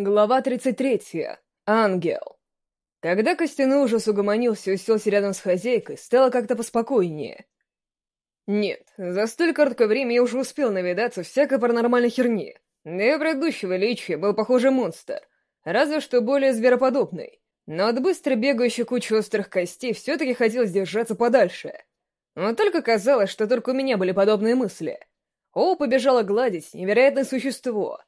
Глава 33. Ангел. Когда костяной ужас угомонился и уселся рядом с хозяйкой, стало как-то поспокойнее. Нет, за столь короткое время я уже успел навидаться всякой паранормальной херни. Да и предыдущего личия был, похоже, монстр, разве что более звероподобный. Но от быстро бегающей кучи острых костей все-таки хотелось держаться подальше. Но только казалось, что только у меня были подобные мысли. О, побежала гладить невероятное существо —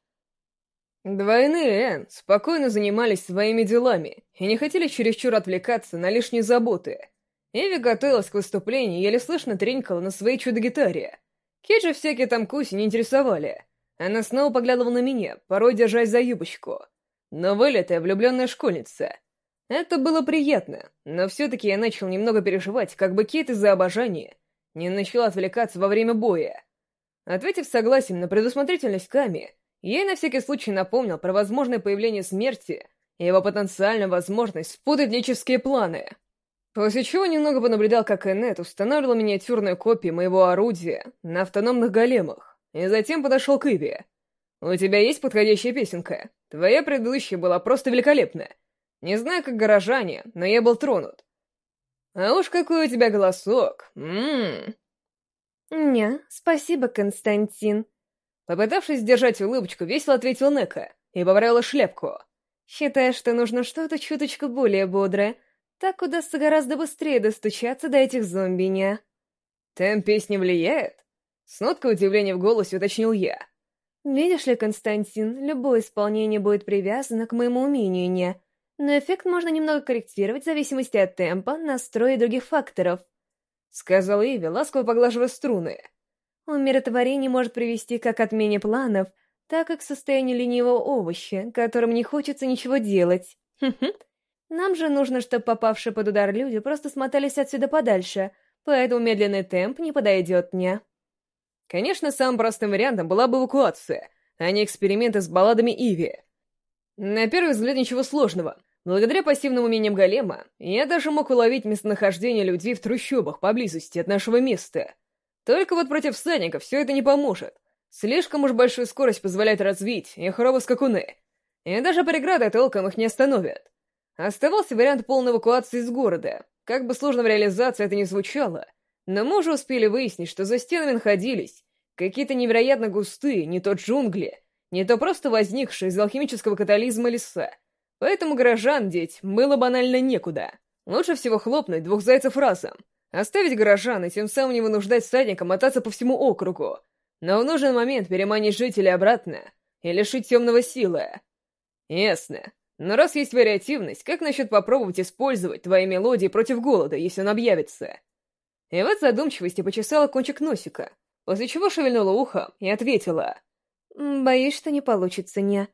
Двойные Н спокойно занимались своими делами и не хотели чересчур отвлекаться на лишние заботы. Эви готовилась к выступлению и еле слышно тренькала на своей чудо-гитаре. Же всякие там куси не интересовали. Она снова поглядывала на меня, порой держась за юбочку. Но вылитая влюбленная школьница. Это было приятно, но все-таки я начал немного переживать, как бы Кит из-за обожания не начала отвлекаться во время боя. Ответив согласием на предусмотрительность Ками, Ей на всякий случай напомнил про возможное появление смерти и его потенциальную возможность спутать лические планы. После чего немного понаблюдал, как Эннет устанавливала миниатюрную копию моего орудия на автономных големах, и затем подошел к Иви. «У тебя есть подходящая песенка? Твоя предыдущая была просто великолепная. Не знаю, как горожане, но я был тронут. А уж какой у тебя голосок! Ммм!» «Не, спасибо, Константин», Попытавшись сдержать улыбочку, весело ответил Нека и поправила шляпку. «Считаю, что нужно что-то чуточку более бодрое. Так удастся гораздо быстрее достучаться до этих зомби, не?» «Темп песни влияет?» С ноткой удивления в голосе уточнил я. «Видишь ли, Константин, любое исполнение будет привязано к моему умению, не? Но эффект можно немного корректировать в зависимости от темпа, настроя и других факторов», — сказала Иви, ласково поглаживая струны. Умиротворение может привести как к отмене планов, так и к состоянию ленивого овоща, которым не хочется ничего делать. Нам же нужно, чтобы попавшие под удар люди просто смотались отсюда подальше, поэтому медленный темп не подойдет мне. Конечно, самым простым вариантом была бы эвакуация, а не эксперименты с балладами Иви. На первый взгляд ничего сложного. Благодаря пассивным умениям голема, я даже мог уловить местонахождение людей в трущобах поблизости от нашего места — только вот против всадников все это не поможет. Слишком уж большую скорость позволяет развить их робоскакуны. И даже преграды толком их не остановят. Оставался вариант полной эвакуации из города. Как бы сложно в реализации это ни звучало, но мы уже успели выяснить, что за стенами находились какие-то невероятно густые, не то джунгли, не то просто возникшие из алхимического катализма леса. Поэтому горожан деть было банально некуда. Лучше всего хлопнуть двух зайцев разом — Оставить горожан и тем самым не вынуждать всадника мотаться по всему округу, но в нужный момент переманить жителей обратно и лишить темного силы. Ясно. Но раз есть вариативность, как насчет попробовать использовать твои мелодии против голода, если он объявится? И вот задумчивости почесала кончик носика, после чего шевельнула ухо и ответила. «Боюсь, что не получится, не.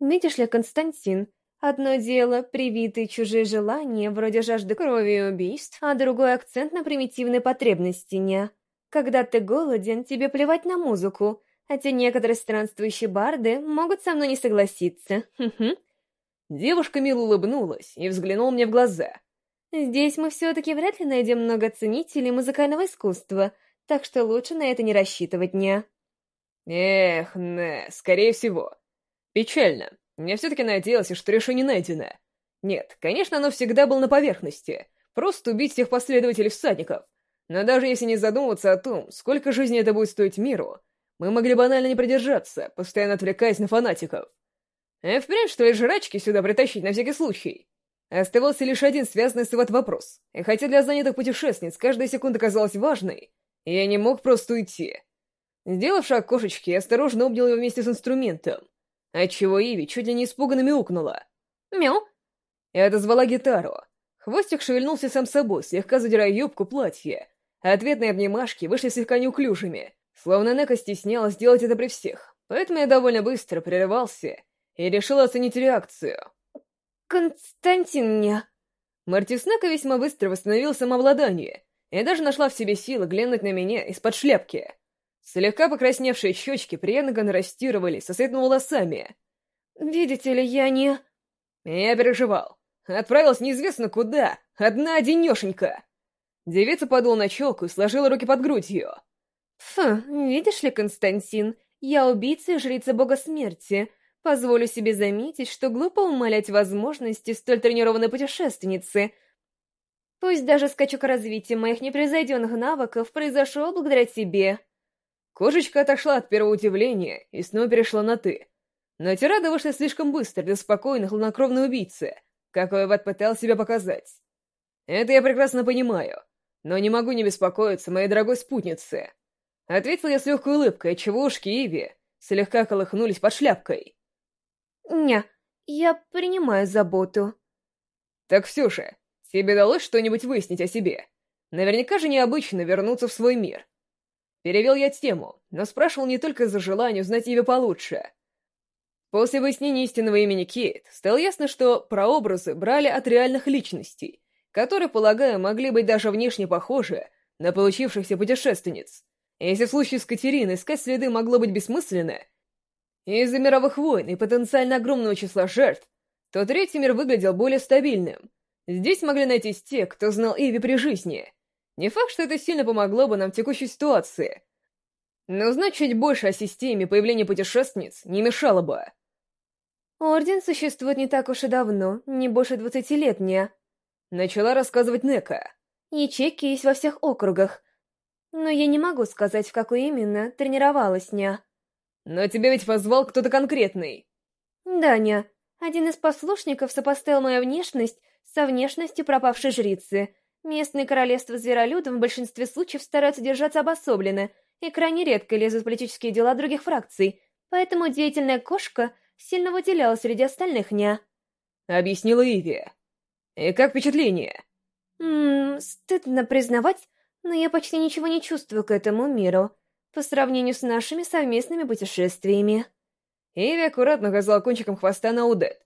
Видишь ли, Константин, Одно дело — привитые чужие желания, вроде жажды крови и убийств, а другой акцент на примитивной потребности не. Когда ты голоден, тебе плевать на музыку, хотя некоторые странствующие барды могут со мной не согласиться. Девушка мило улыбнулась и взглянула мне в глаза. «Здесь мы все-таки вряд ли найдем много ценителей музыкального искусства, так что лучше на это не рассчитывать, не?» «Эх, не, скорее всего. Печально. Я все-таки надеялся, что решение найдено. Нет, конечно, оно всегда было на поверхности. Просто убить всех последователей всадников. Но даже если не задумываться о том, сколько жизней это будет стоить миру, мы могли банально не продержаться, постоянно отвлекаясь на фанатиков. А впрямь, что ли, жрачки сюда притащить на всякий случай? Оставался лишь один связанный с вот вопрос. И хотя для занятых путешественниц каждая секунда казалась важной, я не мог просто уйти. Сделав шаг к кошечке, я осторожно обнял его вместе с инструментом отчего Иви чуть ли не испуганно мяукнула. «Мяу!» Я отозвала гитару. Хвостик шевельнулся сам собой, слегка задирая юбку платья. Ответные обнимашки вышли слегка неуклюжими, словно Нека стеснялась сделать это при всех. Поэтому я довольно быстро прерывался и решил оценить реакцию. «Константин не...» Мартиснека весьма быстро восстановил самообладание и даже нашла в себе силы глянуть на меня из-под шляпки. Слегка покрасневшие щечки приятно контрастировали со светлыми волосами. «Видите ли, я не...» Я переживал. Отправилась неизвестно куда, одна одинешенька. Девица подула на челку и сложила руки под грудью. «Фу, видишь ли, Константин, я убийца и жрица бога смерти, Позволю себе заметить, что глупо умалять возможности столь тренированной путешественницы. Пусть даже скачок развития моих непревзойденных навыков произошел благодаря тебе. Кошечка отошла от первого удивления и снова перешла на «ты». Но тирада вышла слишком быстро для спокойной, хладнокровной убийцы, какой Ват пытал себя показать. Это я прекрасно понимаю, но не могу не беспокоиться моей дорогой спутнице. Ответил я с легкой улыбкой, отчего ушки Иви слегка колыхнулись под шляпкой. «Не, я принимаю заботу». «Так все же, тебе удалось что-нибудь выяснить о себе? Наверняка же необычно вернуться в свой мир». Перевел я тему, но спрашивал не только из-за желания узнать ее получше. После выяснения истинного имени Кейт, стало ясно, что прообразы брали от реальных личностей, которые, полагаю, могли быть даже внешне похожи на получившихся путешественниц. Если в случае с Катериной искать следы могло быть бессмысленно, из-за мировых войн и потенциально огромного числа жертв, то третий мир выглядел более стабильным. Здесь могли найтись те, кто знал Иви при жизни. Не факт, что это сильно помогло бы нам в текущей ситуации. Но узнать чуть больше о системе появления путешественниц не мешало бы. Орден существует не так уж и давно, не больше двадцати лет, не. Начала рассказывать Нека. Ячейки есть во всех округах. Но я не могу сказать, в какой именно тренировалась, ня. Но тебя ведь позвал кто-то конкретный. Даня, один из послушников сопоставил мою внешность со внешностью пропавшей жрицы. Местные королевства зверолюдов в большинстве случаев стараются держаться обособленно и крайне редко лезут в политические дела других фракций, поэтому деятельная кошка сильно выделялась среди остальных ня. Объяснила Иви. И как впечатление? Ммм, стыдно признавать, но я почти ничего не чувствую к этому миру по сравнению с нашими совместными путешествиями. Иви аккуратно указала кончиком хвоста на Удет.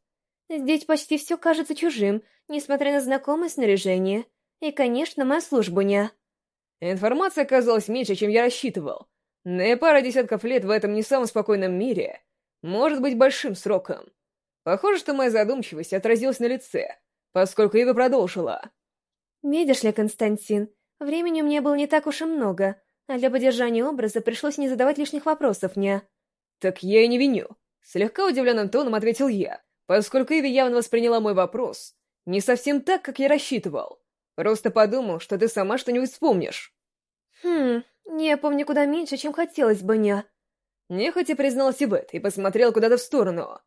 Здесь почти все кажется чужим, несмотря на знакомое снаряжение. И, конечно, моя служба не... Информация оказалась меньше, чем я рассчитывал. Но и пара десятков лет в этом не самом спокойном мире может быть большим сроком. Похоже, что моя задумчивость отразилась на лице, поскольку Ива продолжила. «Видишь ли, Константин, времени у меня было не так уж и много, а для поддержания образа пришлось не задавать лишних вопросов мне. «Так я и не виню», — слегка удивленным тоном ответил я, поскольку Иви явно восприняла мой вопрос не совсем так, как я рассчитывал. Просто подумал, что ты сама что-нибудь вспомнишь. «Хм, я помню куда меньше, чем хотелось бы, не...» Нехотя признался Ивет и посмотрел куда-то в сторону.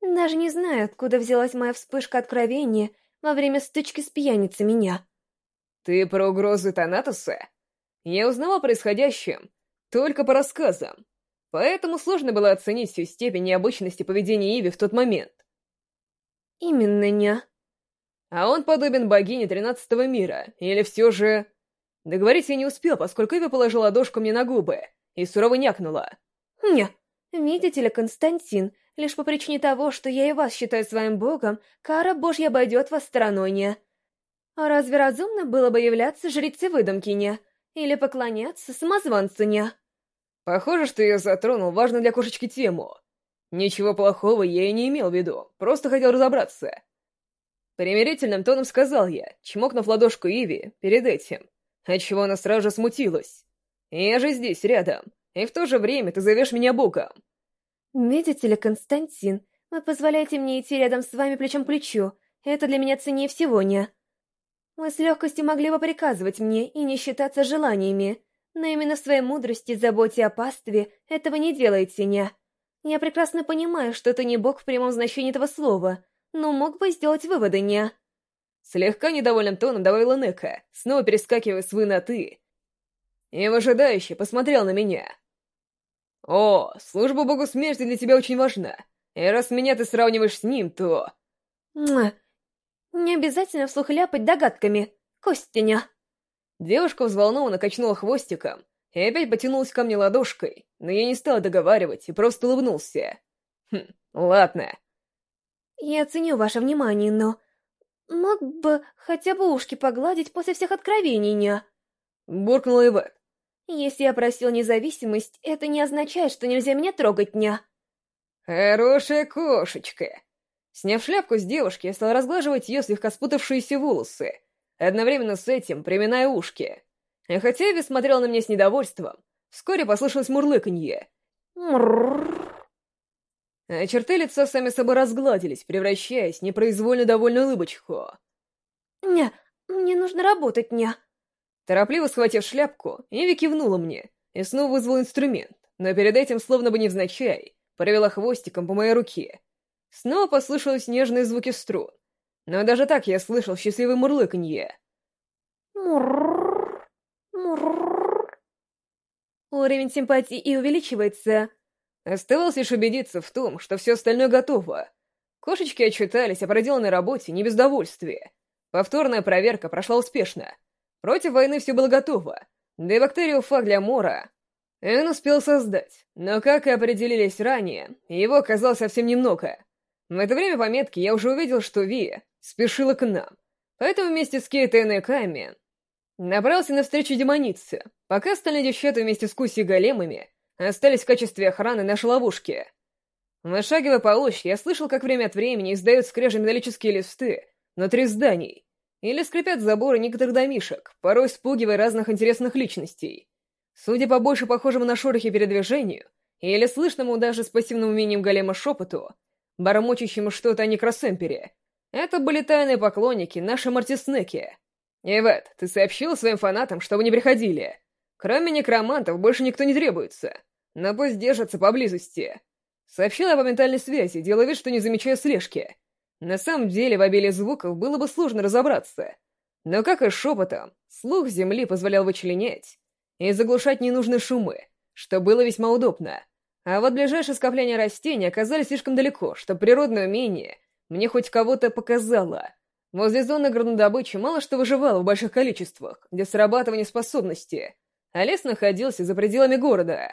«Даже не знаю, откуда взялась моя вспышка откровения во время стычки с пьяницей меня». «Ты про угрозы Танатуса?» Я узнал о происходящем только по рассказам, поэтому сложно было оценить всю степень необычности поведения Иви в тот момент. Именно не. А он подобен богине тринадцатого мира, или все же... Договорить я не успел, поскольку Иви положила ладошку мне на губы и сурово някнула. «Не, видите ли, Константин, лишь по причине того, что я и вас считаю своим богом, кара божья обойдет вас стороной, не. А разве разумно было бы являться жрицей выдумки, не?» Или поклоняться самозванцу не? Похоже, что я затронул важную для кошечки тему. Ничего плохого я и не имел в виду, просто хотел разобраться. Примирительным тоном сказал я, чмокнув ладошку Иви перед этим, отчего она сразу же смутилась. Я же здесь, рядом, и в то же время ты зовешь меня богом. Видите ли, Константин, вы позволяете мне идти рядом с вами плечом к плечу. Это для меня ценнее всего, не? Вы с легкостью могли бы приказывать мне и не считаться желаниями, но именно в своей мудрости, заботе о пастве этого не делаете, не. Я прекрасно понимаю, что ты не бог в прямом значении этого слова, но мог бы сделать выводы, не. Слегка недовольным тоном добавила Нека, снова перескакивая с «вы» на «ты». И выжидающе посмотрел на меня. «О, служба богу смерти для тебя очень важна, и раз меня ты сравниваешь с ним, то...» Не обязательно вслух ляпать догадками, Костяня. Девушка взволнованно качнула хвостиком и опять потянулась ко мне ладошкой, но я не стал договаривать и просто улыбнулся. Хм, ладно. Я ценю ваше внимание, но... Мог бы хотя бы ушки погладить после всех откровений, не? Буркнула Ивет. Если я просил независимость, это не означает, что нельзя меня трогать, ня. Хорошая кошечка. Сняв шляпку с девушки, я стал разглаживать ее слегка спутавшиеся волосы, одновременно с этим приминая ушки. И хотя Эви смотрел на меня с недовольством, вскоре послышалось мурлыканье. А черты лица сами собой разгладились, превращаясь в непроизвольно довольную улыбочку. «Не, мне нужно работать, не». Торопливо схватив шляпку, Эви кивнула мне и снова вызвал инструмент, но перед этим, словно бы невзначай, провела хвостиком по моей руке. Снова послышались нежные звуки струн, но даже так я слышал счастливый мурлыканье. Мурр, мурр. Уровень симпатии и увеличивается. Оставалось лишь убедиться в том, что все остальное готово. Кошечки отчитались о проделанной работе не без довольствия. Повторная проверка прошла успешно. Против войны все было готово, да и бактериофаг для Мора он успел создать, но, как и определились ранее, его оказалось совсем немного. В это время пометки я уже увидел, что Ви спешила к нам, поэтому вместе с Кейтой и Ками набрался навстречу демонице, пока остальные девчата вместе с Куси и Големами остались в качестве охраны нашей ловушки. Вышагивая по ощь, я слышал, как время от времени издают скрежет металлические листы внутри зданий или скрипят заборы некоторых домишек, порой спугивая разных интересных личностей. Судя по больше похожему на шорохи передвижению, или слышному даже с пассивным умением голема шепоту, бормочущему что-то о некросемпере, это были тайные поклонники нашей Мартиснеки. Ивет, ты сообщил своим фанатам, чтобы не приходили. Кроме некромантов больше никто не требуется, но пусть держатся поблизости. Сообщила по ментальной связи, делая вид, что не замечаю слежки. На самом деле, в обилии звуков было бы сложно разобраться. Но, как и шепотом, слух Земли позволял вычленять и заглушать ненужные шумы, что было весьма удобно. А вот ближайшие скопления растений оказались слишком далеко, что природное умение мне хоть кого-то показало. Возле зоны горнодобычи мало что выживало в больших количествах, где срабатывание способности, а лес находился за пределами города.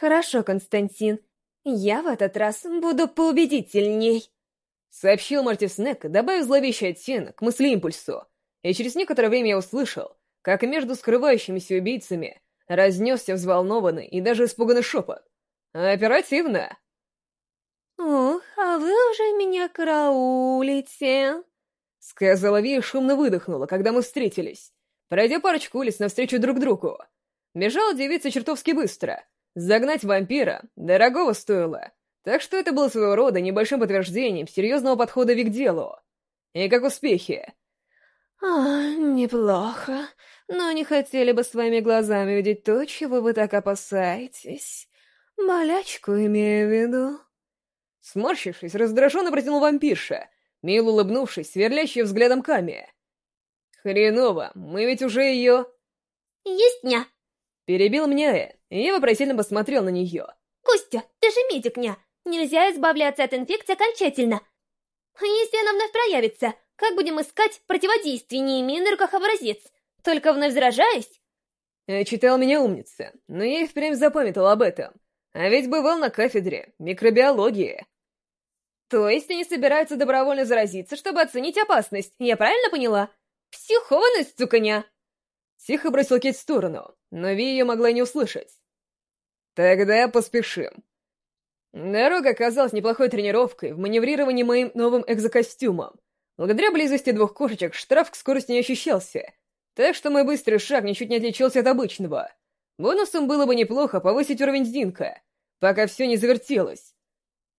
«Хорошо, Константин, я в этот раз буду поубедительней», — сообщил Марти Снег, добавив зловещий оттенок к мысли-импульсу, и через некоторое время я услышал, как между скрывающимися убийцами разнесся взволнованный и даже испуганный шепот. «Оперативно!» «Ух, а вы уже меня караулите!» Сказала Ви и шумно выдохнула, когда мы встретились, пройдя парочку улиц навстречу друг другу. Бежала девица чертовски быстро. Загнать вампира дорогого стоило, так что это было своего рода небольшим подтверждением серьезного подхода Ви к делу. И как успехи? «А, неплохо. Но не хотели бы своими глазами видеть то, чего вы так опасаетесь. Болячку имею в виду». Сморщившись, раздраженно протянул вампирша, мило улыбнувшись, сверлящая взглядом Ками. «Хреново, мы ведь уже ее...» «Есть ня!» Перебил меня и вопросительно посмотрел на нее. «Костя, ты же медик, ня! Нельзя избавляться от инфекции окончательно! А если она вновь проявится, как будем искать противодействие, не имея на руках образец? Только вновь заражаясь? Э, читал меня умница, но я и впрямь запамятовал об этом. А ведь бывал на кафедре микробиологии. То есть они собираются добровольно заразиться, чтобы оценить опасность, я правильно поняла? Психованность, суканя! Тихо бросил Кейт в сторону, но Ви ее могла не услышать. Тогда поспешим. Дорога оказалась неплохой тренировкой в маневрировании моим новым экзокостюмом. Благодаря близости двух кошечек штраф к скорости не ощущался, так что мой быстрый шаг ничуть не отличался от обычного. Бонусом было бы неплохо повысить уровень Зинка, пока все не завертелось.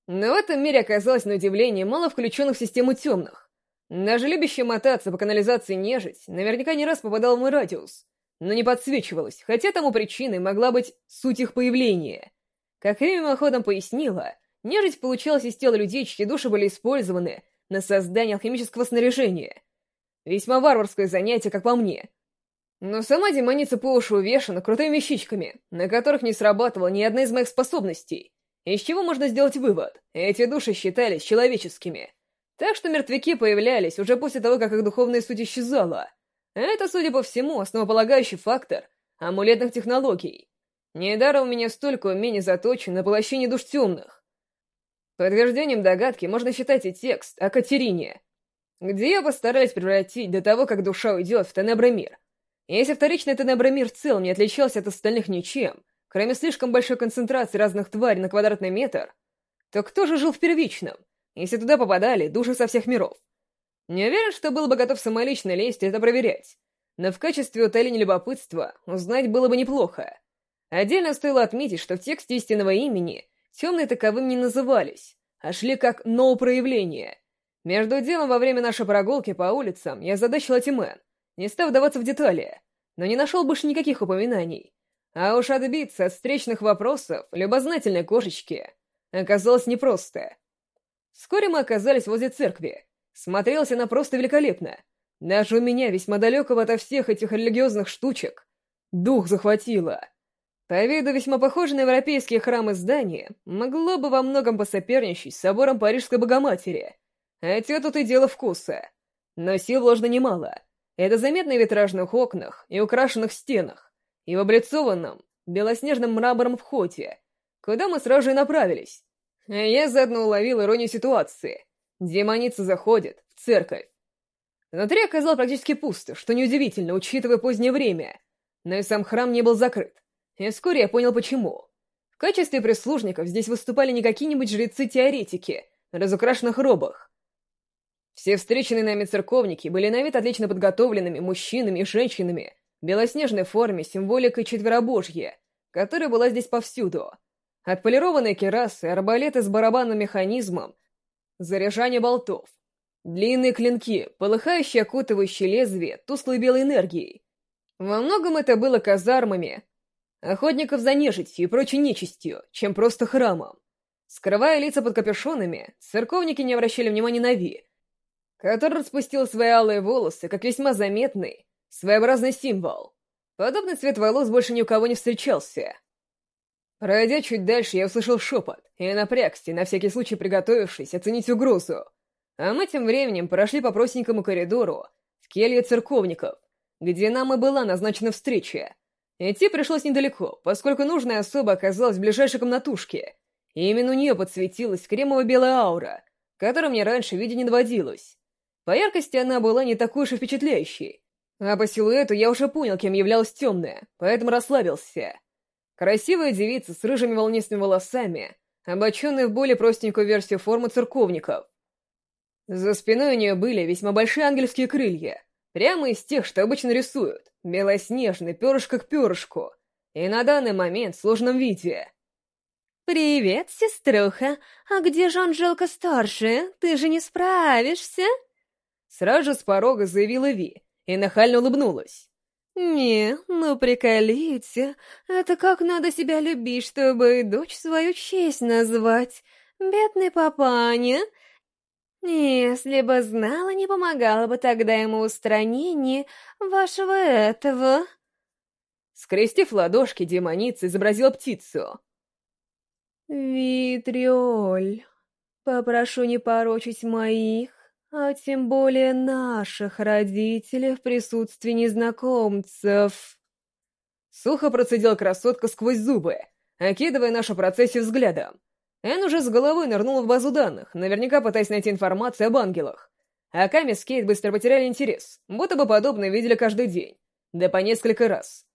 Но в этом мире оказалось на удивление мало включенных в систему темных. Даже любящая мотаться по канализации нежить наверняка не раз попадал в мой радиус, но не подсвечивалась, хотя тому причиной могла быть суть их появления. Как я мимоходом пояснила, нежить получалась из тела людей, чьи души были использованы на создание алхимического снаряжения. Весьма варварское занятие, как по мне. Но сама демоница по уши увешана крутыми вещичками, на которых не срабатывала ни одна из моих способностей. Из чего можно сделать вывод? Эти души считались человеческими. Так что мертвяки появлялись уже после того, как их духовная суть исчезала. Это, судя по всему, основополагающий фактор амулетных технологий. Недаром у меня столько умений заточено на поглощение душ темных. Подтверждением догадки можно считать и текст о Катерине, где я постарались превратить до того, как душа уйдет в Тенебромир. Если вторичный Тенебромир в не отличался от остальных ничем, кроме слишком большой концентрации разных тварей на квадратный метр, то кто же жил в первичном, если туда попадали души со всех миров? Не уверен, что был бы готов самолично лезть и это проверять, но в качестве утоления любопытства узнать было бы неплохо. Отдельно стоило отметить, что в тексте истинного имени темные таковым не назывались, а шли как ноу-проявление. Между делом, во время нашей прогулки по улицам я задачил Атимен, не став вдаваться в детали, но не нашел больше никаких упоминаний. А уж отбиться от встречных вопросов любознательной кошечки оказалось непросто. Вскоре мы оказались возле церкви. Смотрелась она просто великолепно. Даже у меня, весьма далекого ото всех этих религиозных штучек, дух захватило. По виду весьма похоже на европейские храмы здания, могло бы во многом посоперничать с собором Парижской Богоматери. Хотя тут и дело вкуса. Но сил вложено немало. Это заметно в витражных окнах и украшенных стенах, и в облицованном белоснежным мрамором входе, куда мы сразу же и направились. А я заодно уловил иронию ситуации. Демоница заходит в церковь. Внутри оказалось практически пусто, что неудивительно, учитывая позднее время. Но и сам храм не был закрыт. И вскоре я понял, почему. В качестве прислужников здесь выступали не какие-нибудь жрецы-теоретики, в разукрашенных робах. Все встреченные нами церковники были на вид отлично подготовленными мужчинами и женщинами, в белоснежной форме, символикой четверобожья, которая была здесь повсюду. Отполированные керасы, арбалеты с барабанным механизмом, заряжание болтов, длинные клинки, полыхающие окутывающие лезвие тусклой белой энергией. Во многом это было казармами, охотников за нежитью и прочей нечистью, чем просто храмом. Скрывая лица под капюшонами, церковники не обращали внимания на Ви, который распустил свои алые волосы, как весьма заметный, своеобразный символ. Подобный цвет волос больше ни у кого не встречался. Пройдя чуть дальше, я услышал шепот и напрягся, на всякий случай приготовившись оценить угрозу. А мы тем временем прошли по простенькому коридору в келье церковников, где нам и была назначена встреча. Идти пришлось недалеко, поскольку нужная особа оказалась в ближайшей комнатушке, и именно у нее подсветилась кремово-белая аура, которой мне раньше виде не доводилось. По яркости она была не такой уж и впечатляющей, а по силуэту я уже понял, кем являлась темная, поэтому расслабился. Красивая девица с рыжими волнистыми волосами, облаченная в более простенькую версию формы церковников. За спиной у нее были весьма большие ангельские крылья, прямо из тех, что обычно рисуют, белоснежный, перышко к перышку, и на данный момент в сложном виде. «Привет, сеструха! А где же Анжелка-старшая? Ты же не справишься?» Сразу же с порога заявила Ви и нахально улыбнулась. «Не, ну приколите, это как надо себя любить, чтобы дочь свою честь назвать. Бедный папаня. Если бы знала, не помогала бы тогда ему устранение вашего этого». Скрестив ладошки, демоница изобразила птицу. «Витриоль, попрошу не порочить моих, а тем более наших родителей в присутствии незнакомцев. Сухо процедила красотка сквозь зубы, окидывая нашу процессию взглядом. Эн уже с головой нырнула в базу данных, наверняка пытаясь найти информацию об ангелах. А Ками с Кейт быстро потеряли интерес, будто бы подобное видели каждый день, да по несколько раз.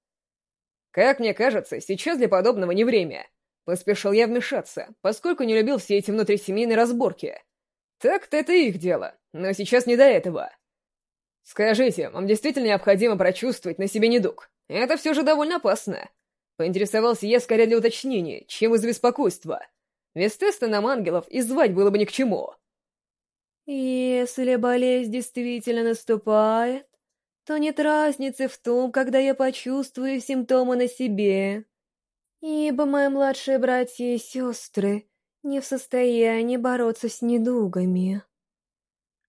Как мне кажется, сейчас для подобного не время. Поспешил я вмешаться, поскольку не любил все эти внутрисемейные разборки. Так-то это их дело, но сейчас не до этого. Скажите, вам действительно необходимо прочувствовать на себе недуг? Это все же довольно опасно. Поинтересовался я скорее для уточнения, чем из беспокойства. Без теста нам ангелов и звать было бы ни к чему. Если болезнь действительно наступает, то нет разницы в том, когда я почувствую симптомы на себе. Ибо мои младшие братья и сестры не в состоянии бороться с недугами.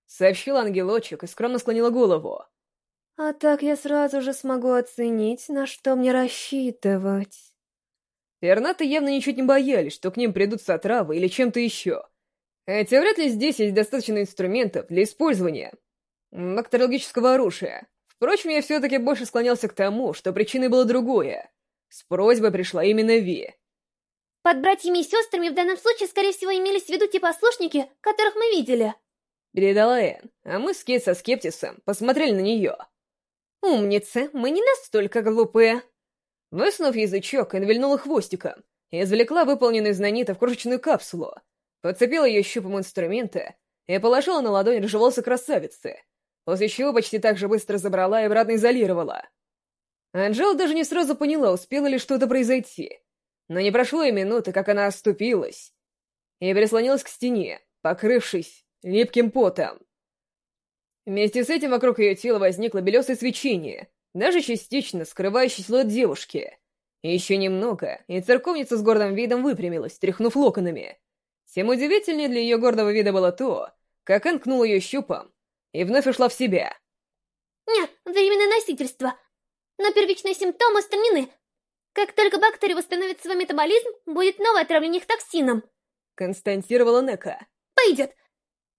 Сообщил ангелочек и скромно склонила голову. А так я сразу же смогу оценить, на что мне рассчитывать. Пернаты явно ничуть не боялись, что к ним придут с отравой или чем-то еще. Хотя вряд ли здесь есть достаточно инструментов для использования бактериологического оружия. Впрочем, я все-таки больше склонялся к тому, что причиной было другое. С просьбой пришла именно Ви. Под братьями и сестрами в данном случае, скорее всего, имелись в виду те послушники, которых мы видели. Передала Энн, а мы с Кейт со скептисом посмотрели на нее. Умницы, мы не настолько глупые. Высунув язычок, Энн вильнула хвостиком и извлекла выполненную из нанитов крошечную капсулу, подцепила ее щупом инструмента и положила на ладонь рыжеволосой красавицы, после чего почти так же быстро забрала и обратно изолировала. Анжела даже не сразу поняла, успела ли что-то произойти. Но не прошло и минуты, как она оступилась и прислонилась к стене, покрывшись липким потом. Вместе с этим вокруг ее тела возникло белесое свечение, даже частично скрывающее силуэт девушки. Еще немного, и церковница с гордым видом выпрямилась, тряхнув локонами. Тем удивительнее для ее гордого вида было то, как Энн ее щупом и вновь ушла в себя. «Не, временное носительство. Но первичные симптомы устранены. Как только бактерии восстановят свой метаболизм, будет новое отравление их токсином», — констатировала Нека. «Пойдет.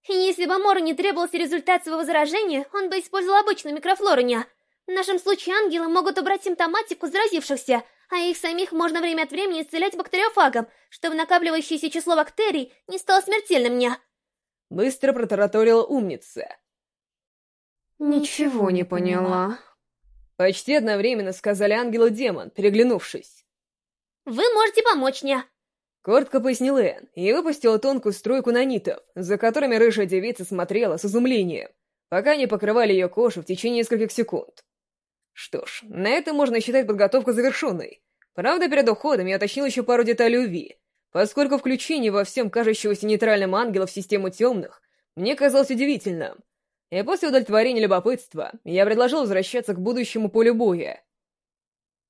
Если бы Мору не требовался результат своего заражения, он бы использовал обычную микрофлоруня. В нашем случае ангелы могут убрать симптоматику заразившихся, а их самих можно время от времени исцелять бактериофагом, чтобы накапливающееся число бактерий не стало смертельным мне. Быстро протараторила умница. «Ничего не поняла». Почти одновременно сказали ангел и демон, переглянувшись. «Вы можете помочь мне!» Коротко пояснил Энн и выпустила тонкую струйку нанитов, за которыми рыжая девица смотрела с изумлением, пока не покрывали ее кожу в течение нескольких секунд. Что ж, на этом можно считать подготовку завершенной. Правда, перед уходом я уточнил еще пару деталей УВИ, поскольку включение во всем кажущегося нейтральным ангела в систему темных мне казалось удивительным. И после удовлетворения любопытства я предложил возвращаться к будущему полю боя.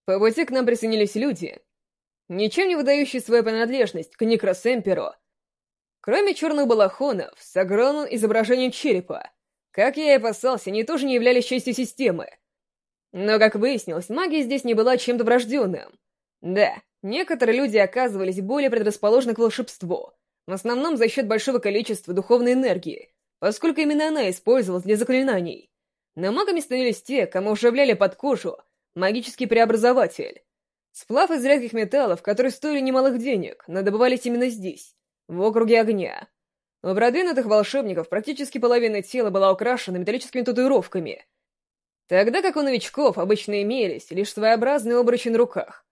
По пути к нам присоединились люди, ничем не выдающие свою принадлежность к Некросемперу, кроме черных балахонов с огромным изображением черепа. Как я и опасался, они тоже не являлись частью системы. Но, как выяснилось, магия здесь не была чем-то врожденным. Да, некоторые люди оказывались более предрасположены к волшебству, в основном за счет большого количества духовной энергии, поскольку именно она использовалась для заклинаний. Но магами становились те, кому вживляли под кожу магический преобразователь. Сплав из редких металлов, которые стоили немалых денег, но добывались именно здесь, в округе огня. У продвинутых волшебников практически половина тела была украшена металлическими татуировками, тогда как у новичков обычно имелись лишь своеобразные обручи на руках.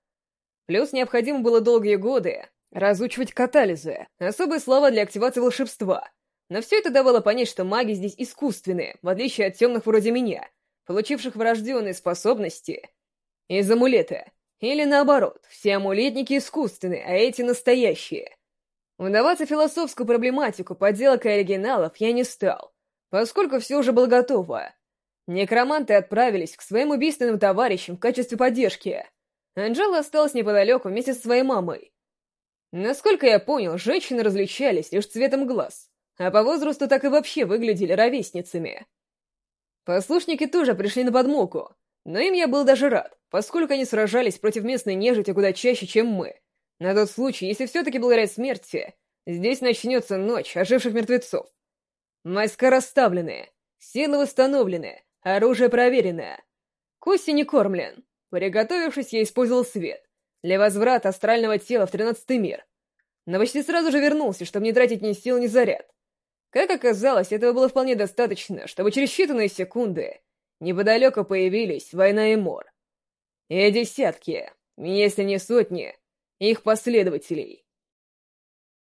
Плюс необходимо было долгие годы разучивать катализы, особые слова для активации волшебства. Но все это давало понять, что маги здесь искусственные, в отличие от темных вроде меня, получивших врожденные способности из амулета. Или наоборот, все амулетники искусственные, а эти настоящие. Вдаваться в философскую проблематику подделок и оригиналов я не стал, поскольку все уже было готово. Некроманты отправились к своим убийственным товарищам в качестве поддержки. Анжела осталась неподалеку вместе со своей мамой. Насколько я понял, женщины различались лишь цветом глаз, а по возрасту так и вообще выглядели ровесницами. Послушники тоже пришли на подмогу, но им я был даже рад, поскольку они сражались против местной нежити куда чаще, чем мы. На тот случай, если все-таки благодаря смерти, здесь начнется ночь оживших мертвецов. Майска расставлены, силы восстановлены, оружие проверенное. Кости не кормлен. Приготовившись, я использовал свет для возврата астрального тела в тринадцатый мир. Но почти сразу же вернулся, чтобы не тратить ни сил, ни заряд. Как оказалось, этого было вполне достаточно, чтобы через считанные секунды неподалеку появились война и мор. И десятки, если не сотни, их последователей.